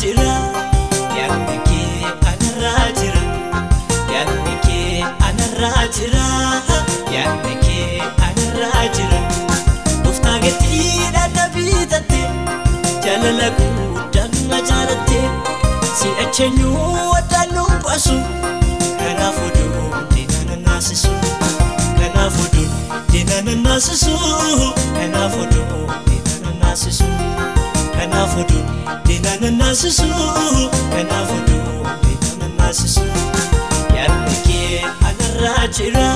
jira yaadni kee anarraa jira yaadni kee anarraa jira yaadni kee anarraa jira gooftaa keetii jaalatte si waddaan nu baasu kanaaf oduun deena deena na naansisu kanaafuu duubi nama naansisu yaadni kee anarraa jira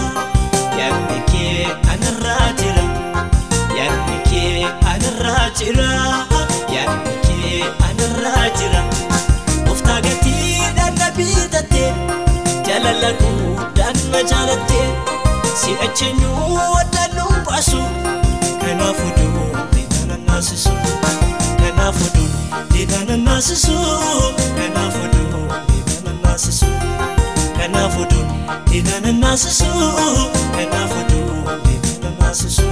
yaadni kee anarraa jira yaadni kee anarraa jira yaadni kee anarraa jira oftaa gatii dhanna biitatte jaalala kuu dhanna jaalatte nanaasisu kanaafu du'u ina nanaasisu kanaafu du'u ina nanaasisu kanaafu du'u ina nanaasisu.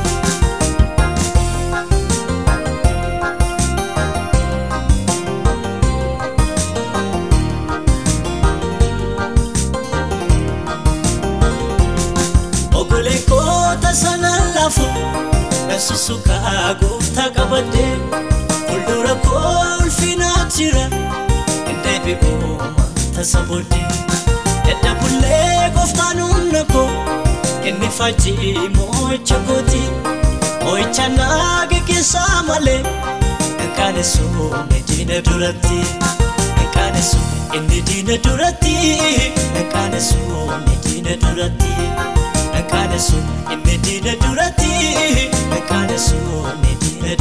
Nasusuka gooftaa qabadhee fuuldura koo. jira dandeebi'oo tasa booddee dadhabullee gooftaan humna koo kenni fajjii moo'icha kooti moo'icha naa gaggeessaa malee dhaqqaanessuun inni diina duratti inni diina duratti dhaqqaanessuun inni diina duratti dhaqqaanessuun inni diina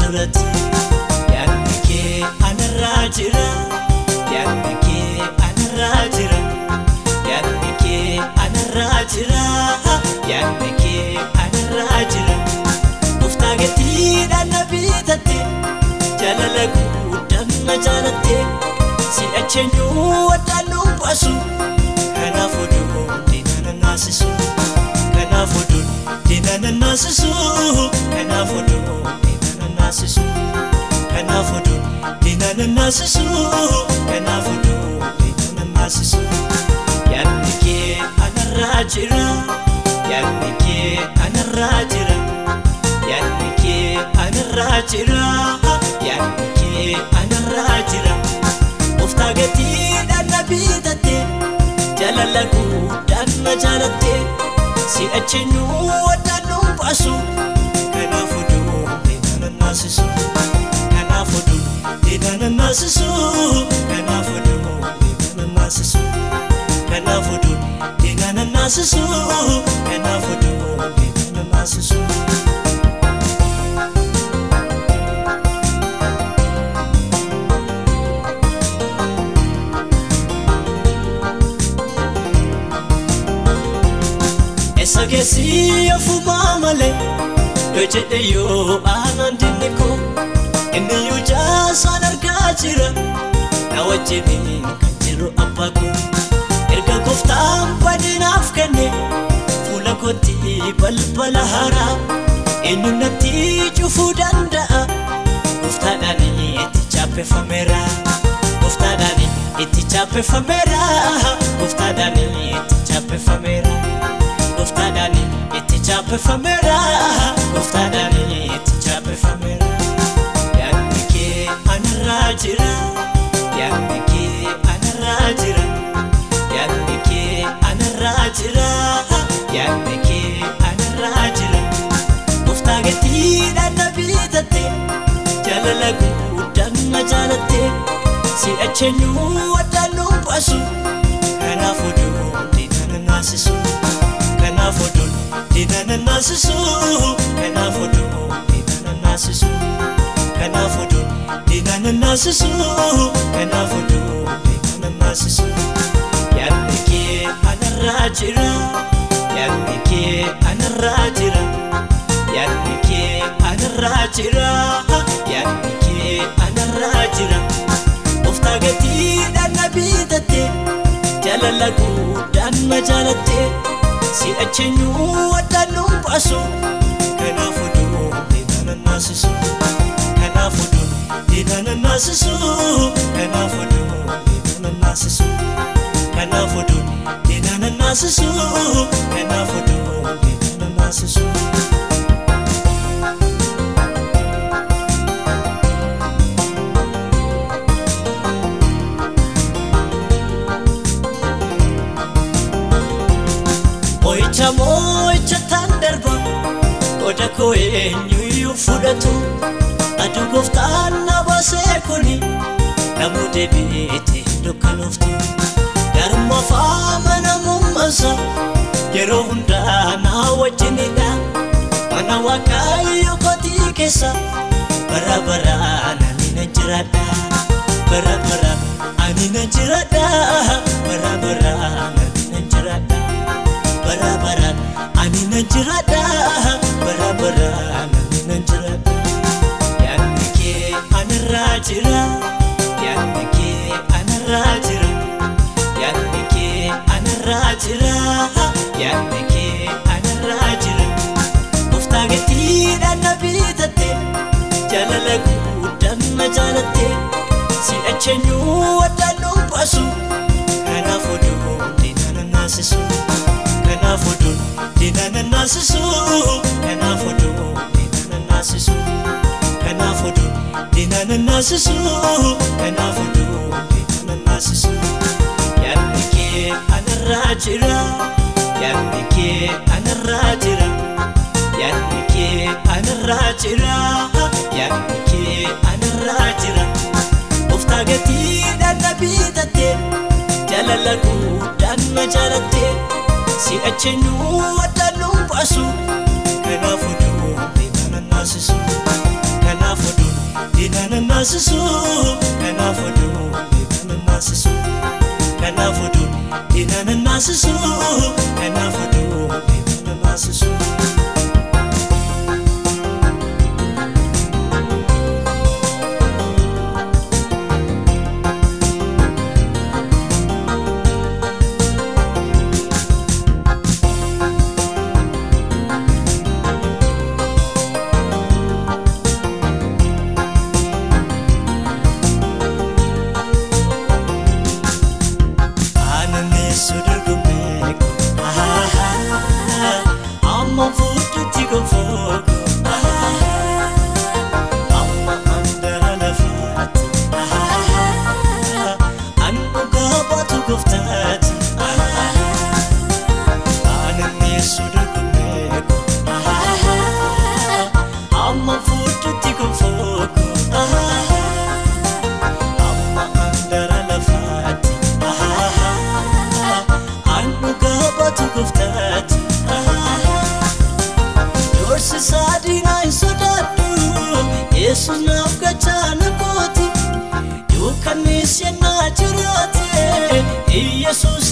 duratti. jira yaadni kee anarraa jira yaadni kee anarraa jira yaadni kee anarraa jira gooftaa keetii dhaana bitatte jaalala guddaan na jaalatte si acheenyu waddaanuu baasu kanaaf oduu deena naasisu kanaaf oduu deena naasisu kanaaf oduu deena naasisu. nanaasisu kanaaf oduun na nanaasisu yaadni kee anarraa jira yaadni kee anarraa jira yaadni kee anarraa jira yaadni kee anarraa jira oftaa gatii dhanna biitatte jaalala guddaan na jaalatte si'achi nuu wadda nuu baasu kanaaf oduun na maasisu kanaafu dumoo deegana maasisu kanaafu dumoo deegana maasisu kanaafu dumoo deegana maasisu. Eessa keessi afuma malee doo jedhe yoo aanaan dinnikoo inni yoo jaasaan. jira na wajjiniin kan jiru abbaa koo erga gooftaan badinaaf kenne fuula kootti balbala haaraa eenyu natti cufuu danda'a gooftaadhaan itti chaappeffameera gooftaadhaan itti chaappeffameera gooftaadhaan itti chaappeffameera gooftaadhaan itti jira yaadni kee jira yaadni kee anarraa jira yaadni kee anarraa jira gooftaa gatii dhaadhabii tatte jaalala guddaan na jaalatte si baasu kanaaf oduun dinana naasisu kanaaf maasisu kanaafu duube nama maasisu jira yaadni kee jira yaadni kee jira yaadni kee of taagetii dhanna biitatte jaalala guddaan ma si acheenyuu waddaan nuun baasu kanaafu naasisu kanaafu duun deena naasisu kanaafu duun deena deebi'eeti dukkanuufti darma faamanamummasa yeroo hundaa na wajjinidha mana waaqayyo kotii keessa bara baraan ani nan daa? bara baraan ani nan daa? anarraa jira yaadni kee anarraa jira gooftaa gatiidhaan na bitatte jaalala guddaan na jaalatte si acheenyuu waddaan nu baasu kanaaf oduun dina na naasisu kanaaf oduun dina na naasisu kanaaf oduun dina na naasisu kanaaf oduun dina na naasisu kanaaf oduun. anarraa jira yaadni kee anarraa irraa yaadni kee anarraa jira yaadni kee anarraa jira of taagetii dhadha bitatte jaalala guddaan na adda nuufasu kanaaf oduu beekana naasisu kanaaf oduu beekana naasisu Inanana sisu, enafa tu, inanana oh, sisu.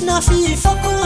na